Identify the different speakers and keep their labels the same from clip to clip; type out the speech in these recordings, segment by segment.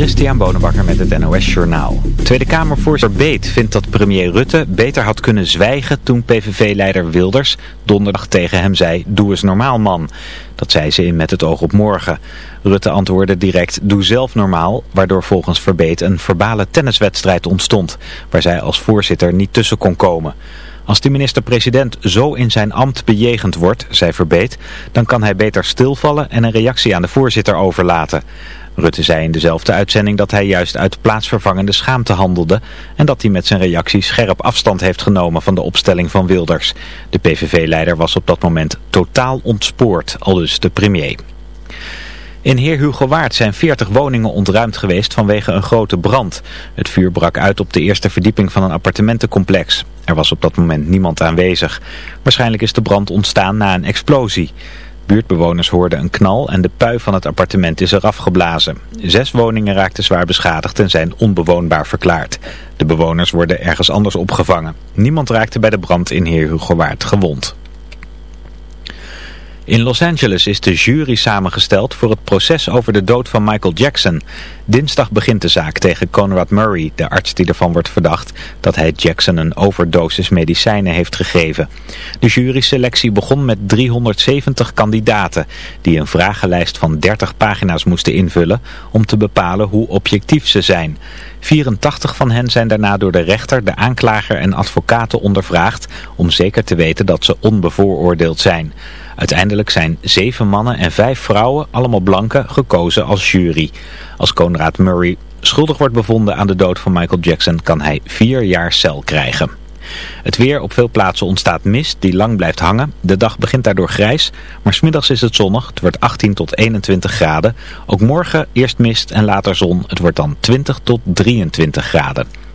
Speaker 1: Christian Bonenbakker met het NOS Journaal. Tweede Kamervoorzitter Beet vindt dat premier Rutte beter had kunnen zwijgen toen PVV-leider Wilders donderdag tegen hem zei, doe eens normaal man. Dat zei ze in Met het oog op morgen. Rutte antwoordde direct, doe zelf normaal, waardoor volgens Verbeet een verbale tenniswedstrijd ontstond, waar zij als voorzitter niet tussen kon komen. Als de minister-president zo in zijn ambt bejegend wordt, zei Verbeet, dan kan hij beter stilvallen en een reactie aan de voorzitter overlaten. Rutte zei in dezelfde uitzending dat hij juist uit plaatsvervangende schaamte handelde en dat hij met zijn reactie scherp afstand heeft genomen van de opstelling van Wilders. De PVV-leider was op dat moment totaal ontspoord, aldus de premier. In Heer Hugo Waard zijn 40 woningen ontruimd geweest vanwege een grote brand. Het vuur brak uit op de eerste verdieping van een appartementencomplex. Er was op dat moment niemand aanwezig. Waarschijnlijk is de brand ontstaan na een explosie. Buurtbewoners hoorden een knal en de pui van het appartement is eraf geblazen. Zes woningen raakten zwaar beschadigd en zijn onbewoonbaar verklaard. De bewoners worden ergens anders opgevangen. Niemand raakte bij de brand in Heer Hugo Waard gewond. In Los Angeles is de jury samengesteld voor het proces over de dood van Michael Jackson. Dinsdag begint de zaak tegen Conrad Murray, de arts die ervan wordt verdacht dat hij Jackson een overdosis medicijnen heeft gegeven. De juryselectie begon met 370 kandidaten die een vragenlijst van 30 pagina's moesten invullen om te bepalen hoe objectief ze zijn. 84 van hen zijn daarna door de rechter, de aanklager en advocaten ondervraagd om zeker te weten dat ze onbevooroordeeld zijn. Uiteindelijk zijn zeven mannen en vijf vrouwen, allemaal blanken, gekozen als jury. Als Conrad Murray schuldig wordt bevonden aan de dood van Michael Jackson kan hij vier jaar cel krijgen. Het weer op veel plaatsen ontstaat mist die lang blijft hangen. De dag begint daardoor grijs, maar smiddags is het zonnig. Het wordt 18 tot 21 graden. Ook morgen eerst mist en later zon. Het wordt dan 20 tot 23 graden.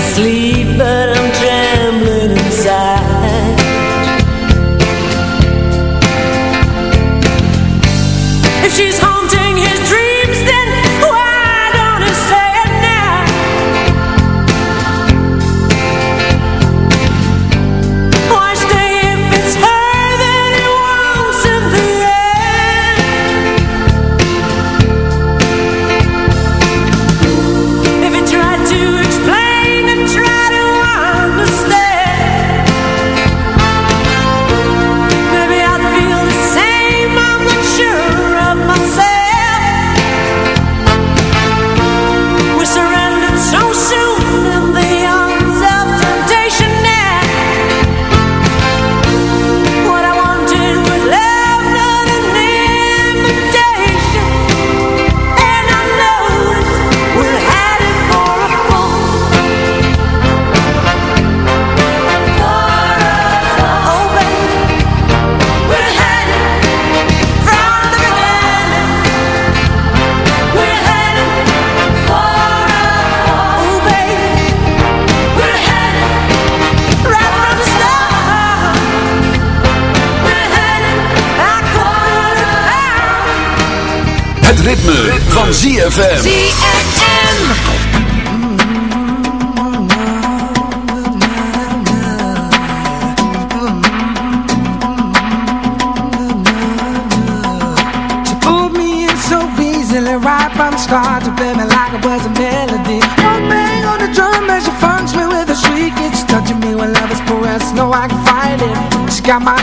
Speaker 2: asleep, but I'm trembling inside. If she's
Speaker 3: ritme, ritme. van ZFM.
Speaker 4: ZFM.
Speaker 5: Right from the start to play me like it was melody bang on the drum as she me with a shriek It's touching me when love is no I can fight it She got my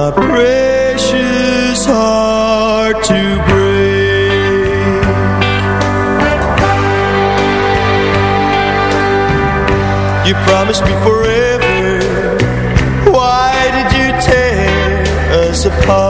Speaker 6: my precious heart to break. You promised me forever Why did you tear us apart?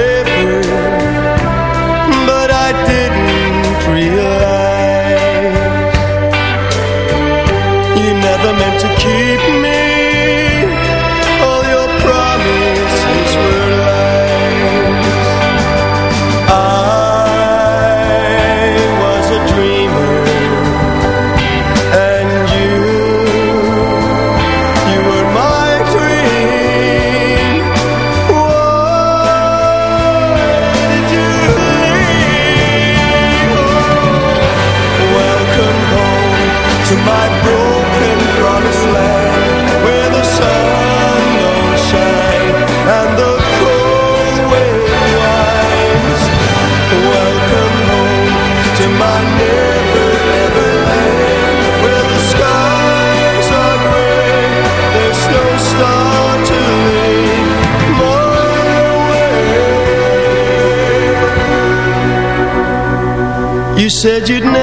Speaker 6: said you'd never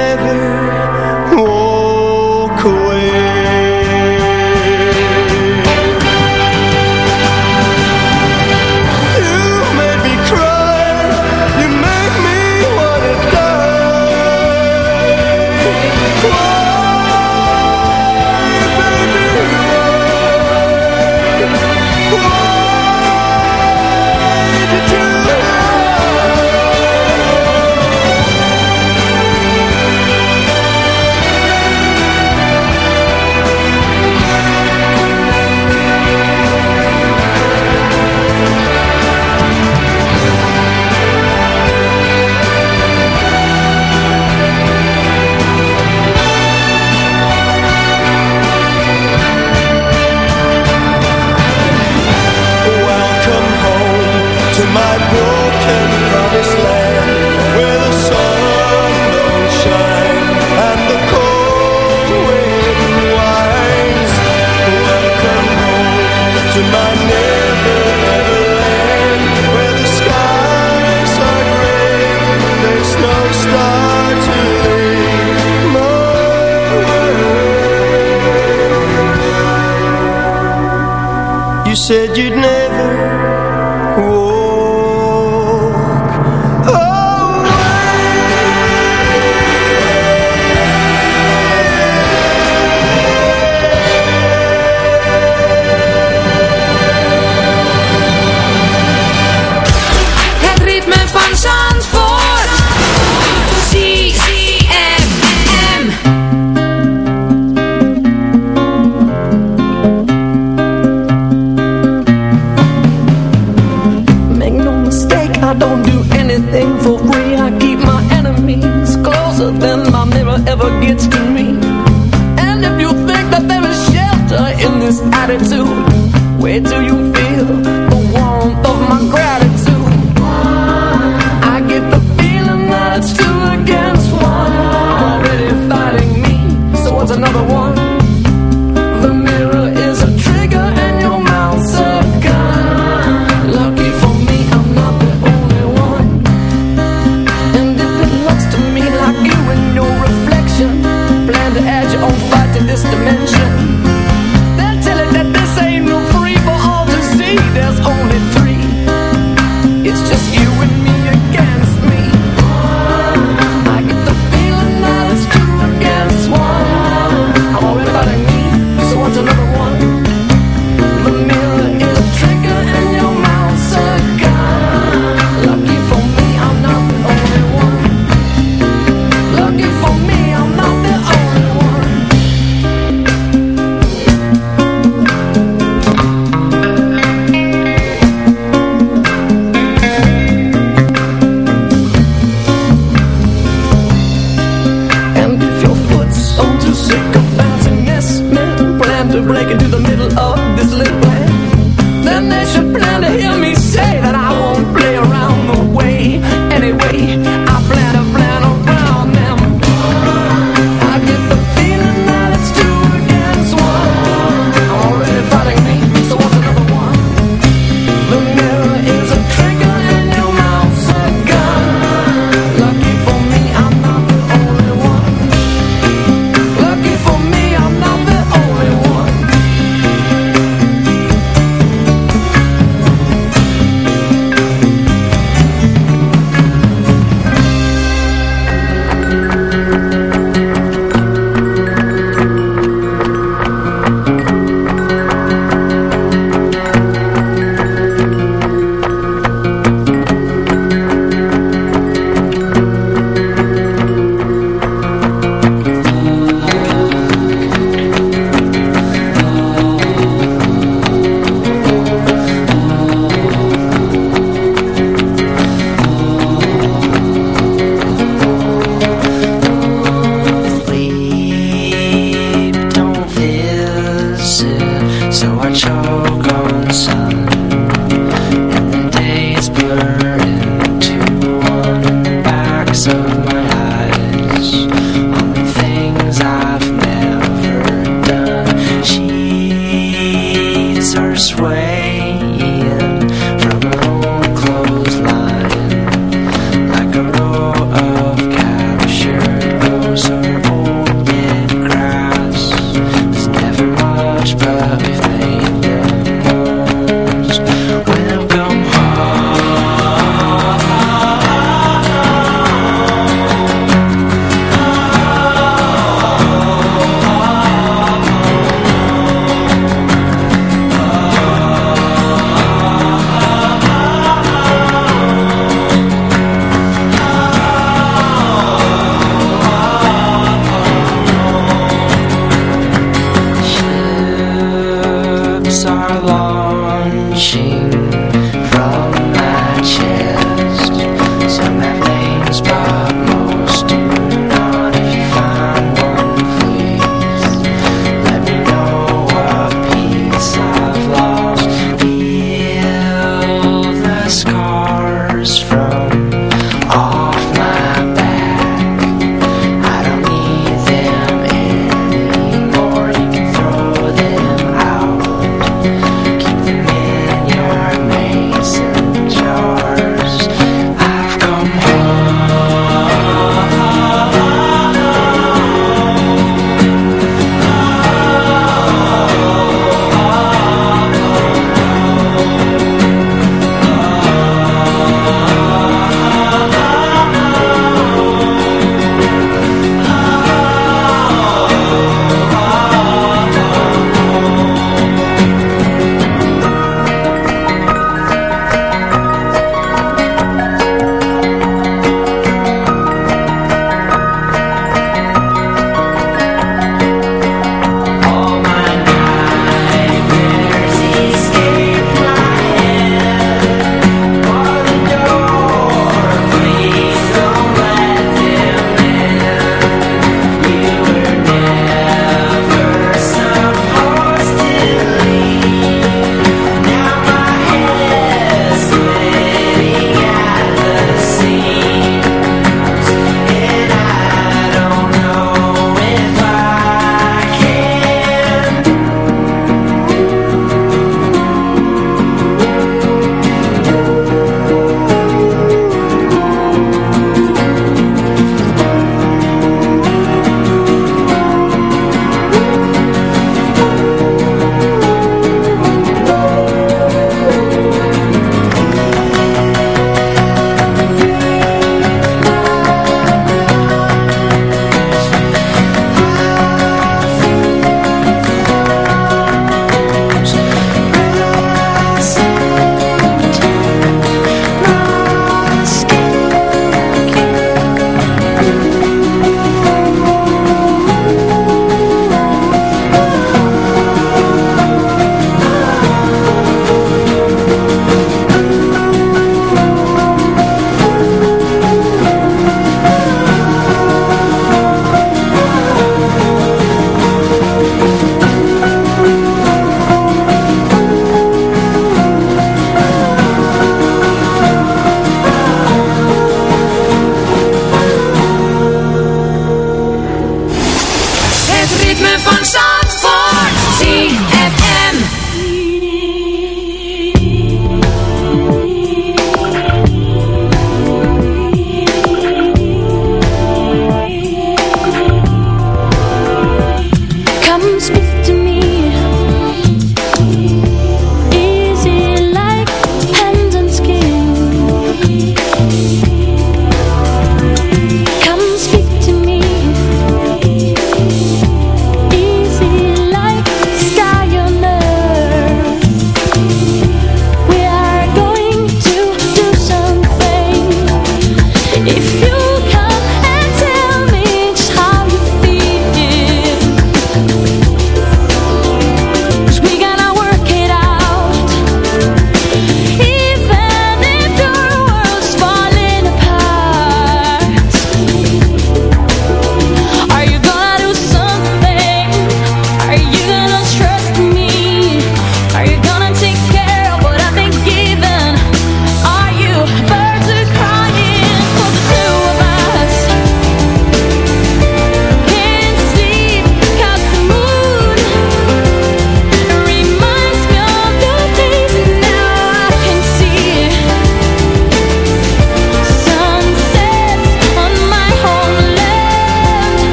Speaker 6: said you'd never
Speaker 7: too.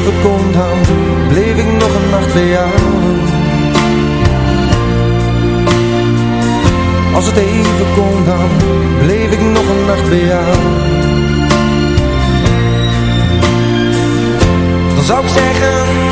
Speaker 4: Even kon, dan bleef ik nog een nacht bij jou. Als het even kon dan bleef ik nog een nacht bij jou. Dan zou ik zeggen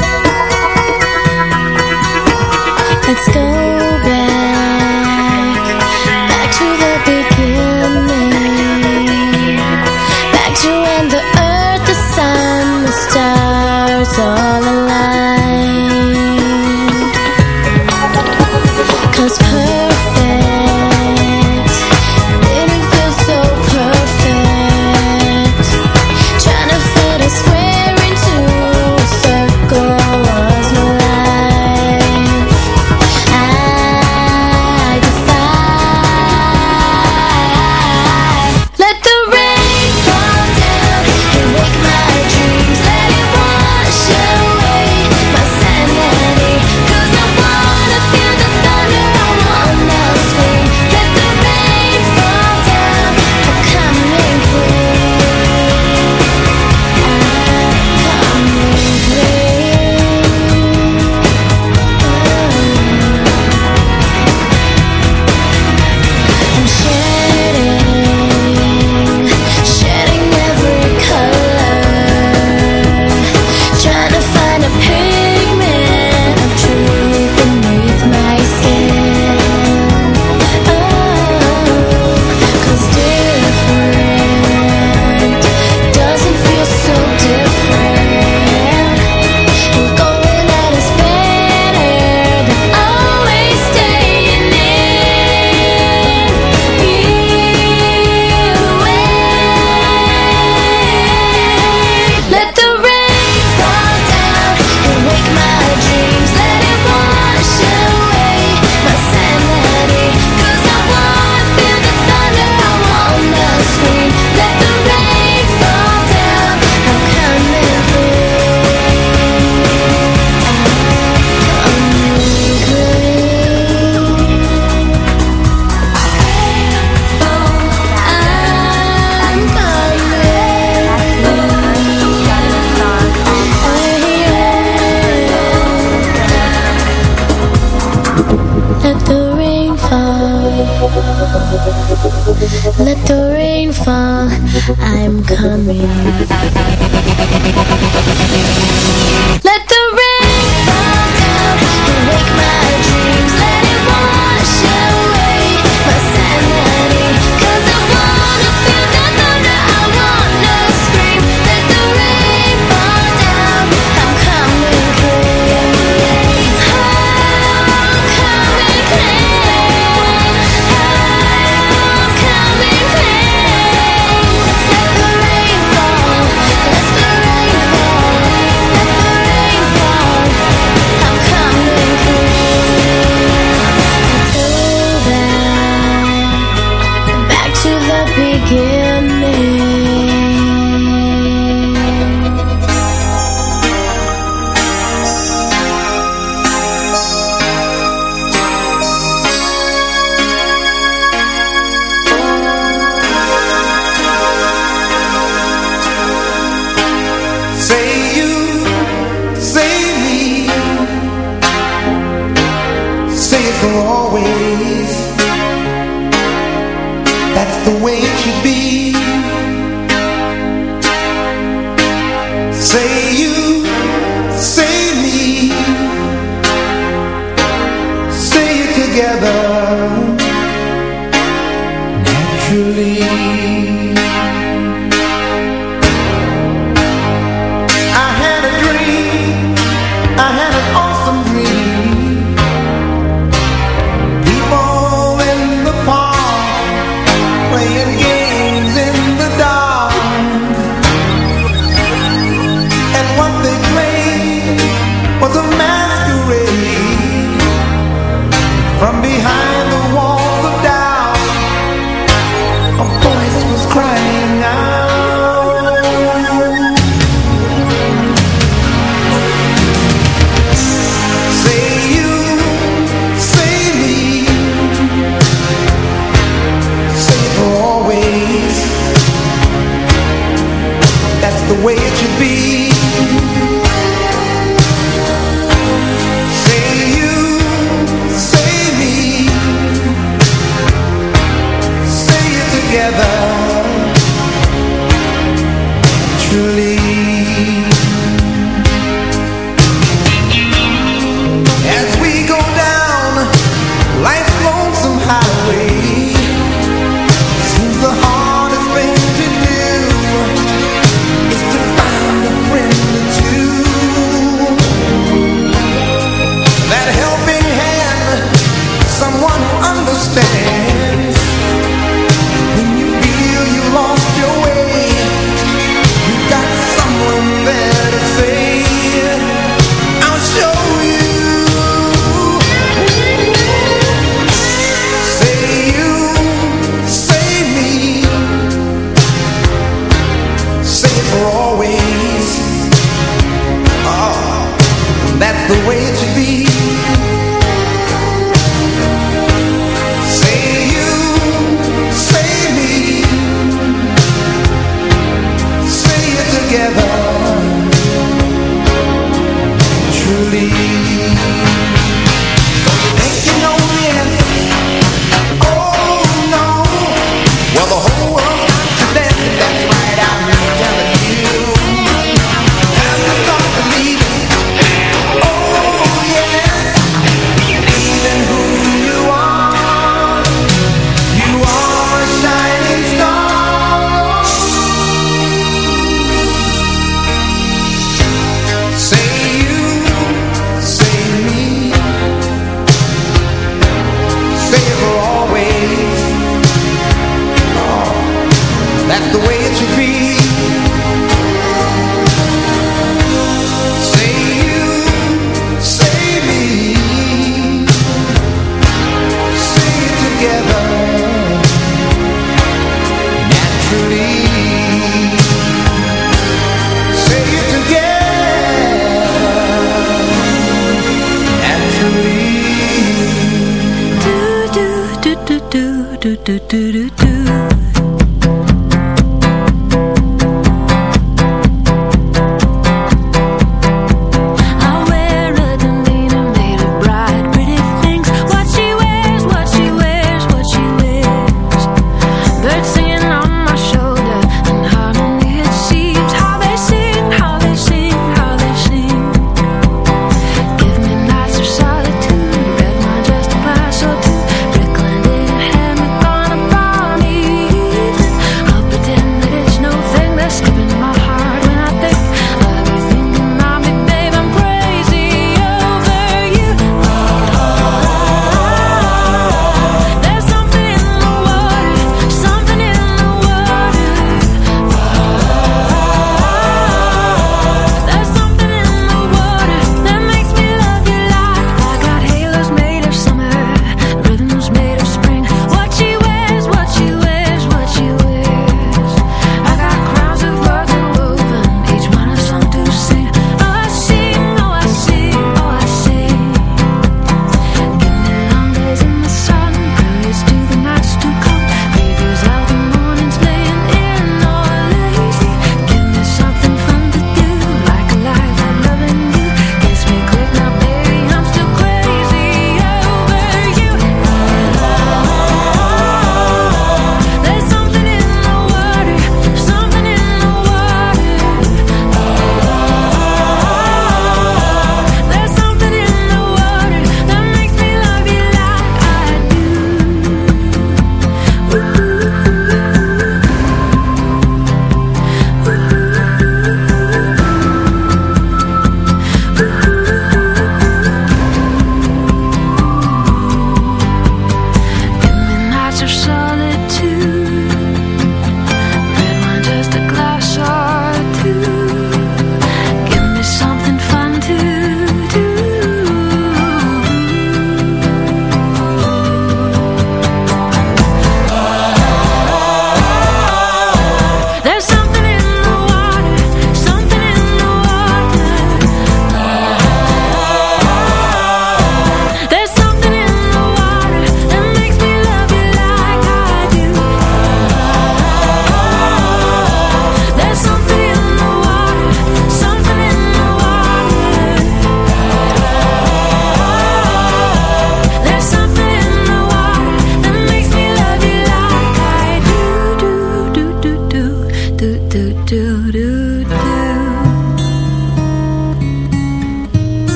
Speaker 4: Bye.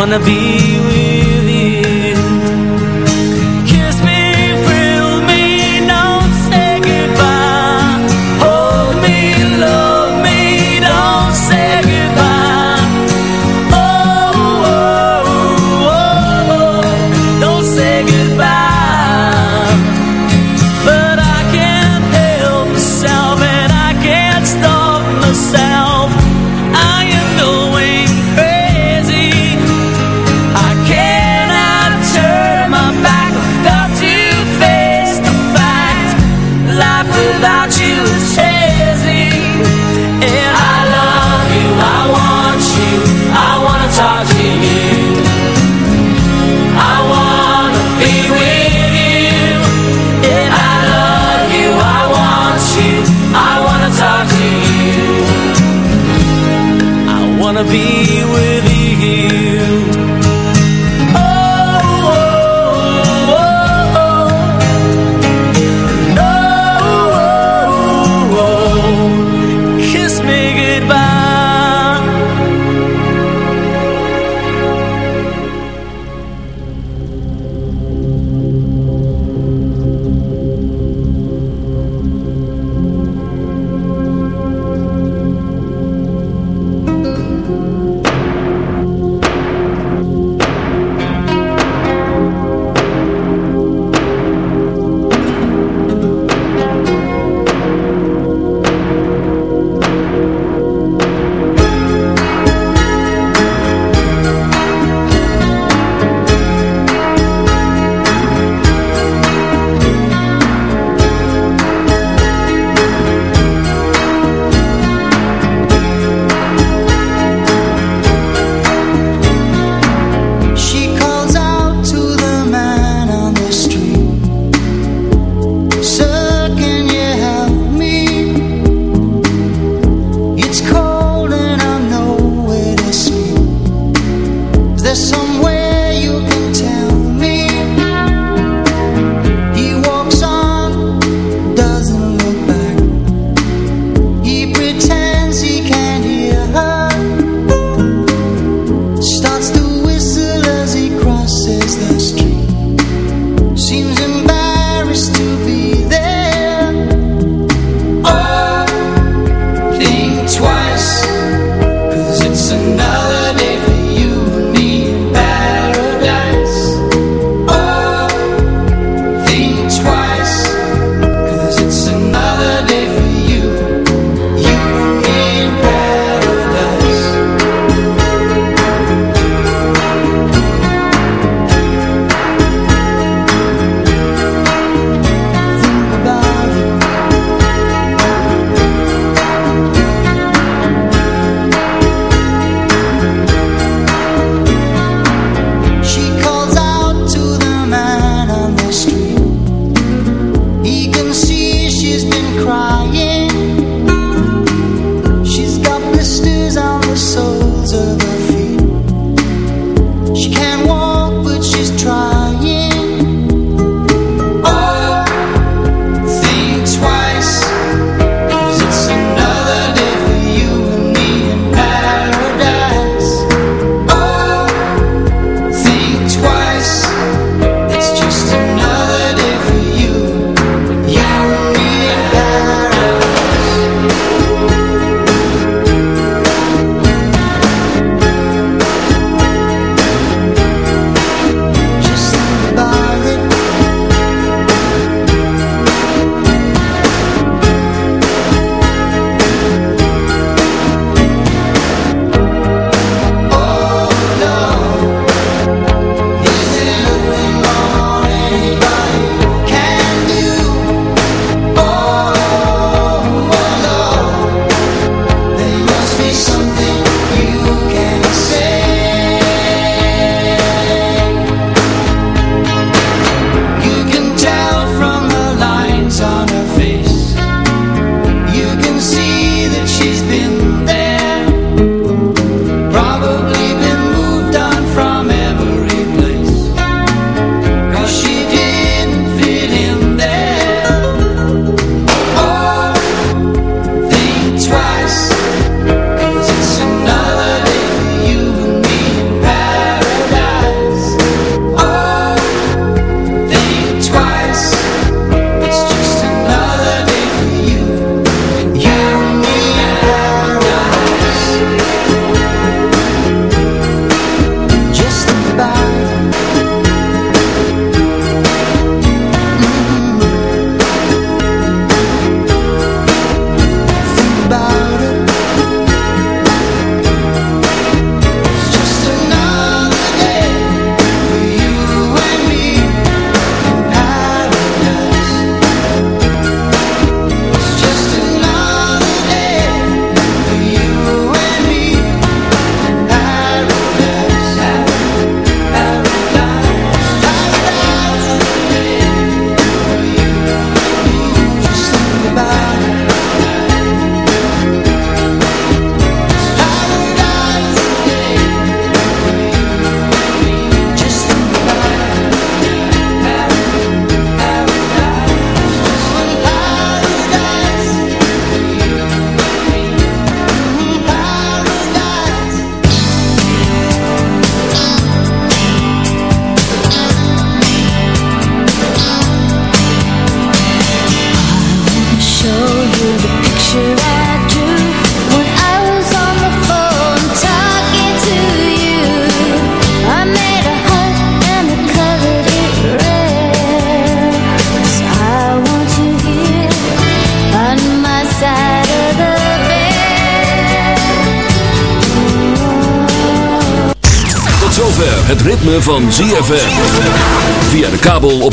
Speaker 4: Wanna
Speaker 5: be